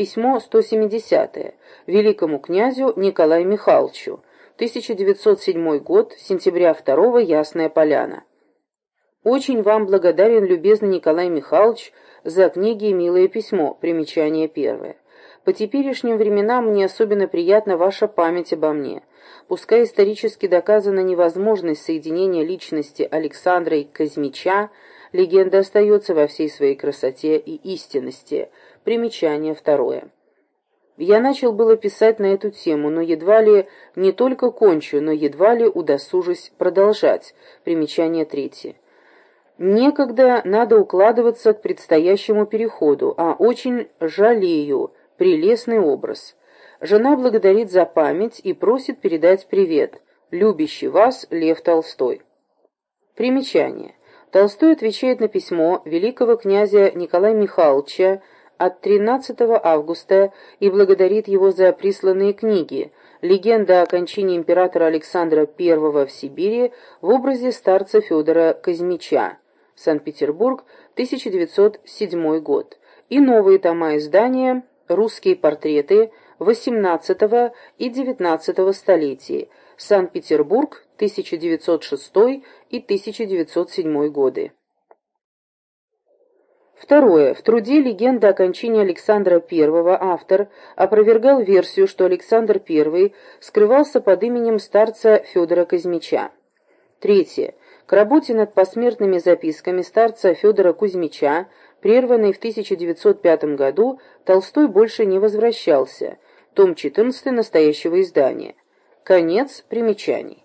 Письмо 170 великому князю Николаю Михайловичу, 1907 год, сентября 2 Ясная Поляна. Очень вам благодарен, любезный Николай Михайлович, за книги «Милое письмо», примечание первое. По теперешним временам мне особенно приятна ваша память обо мне. Пускай исторически доказана невозможность соединения личности Александра и Казмича, легенда остается во всей своей красоте и истинности. Примечание второе. Я начал было писать на эту тему, но едва ли не только кончу, но едва ли удосужусь продолжать. Примечание третье. Некогда надо укладываться к предстоящему переходу, а очень жалею, прелестный образ. Жена благодарит за память и просит передать привет. Любящий вас Лев Толстой. Примечание. Толстой отвечает на письмо великого князя Николая Михайловича от 13 августа и благодарит его за присланные книги «Легенда о кончине императора Александра I в Сибири» в образе старца Федора Казмича. Санкт-Петербург, 1907 год. И новые тома издания «Русские портреты» XVIII и XIX столетий. Санкт-Петербург, 1906 и 1907 годы. Второе. В труде «Легенда о кончине Александра I» автор опровергал версию, что Александр I скрывался под именем старца Федора Казмича. Третье. К работе над посмертными записками старца Федора Кузьмича, прерванной в 1905 году, Толстой больше не возвращался. Том 14 настоящего издания. Конец примечаний.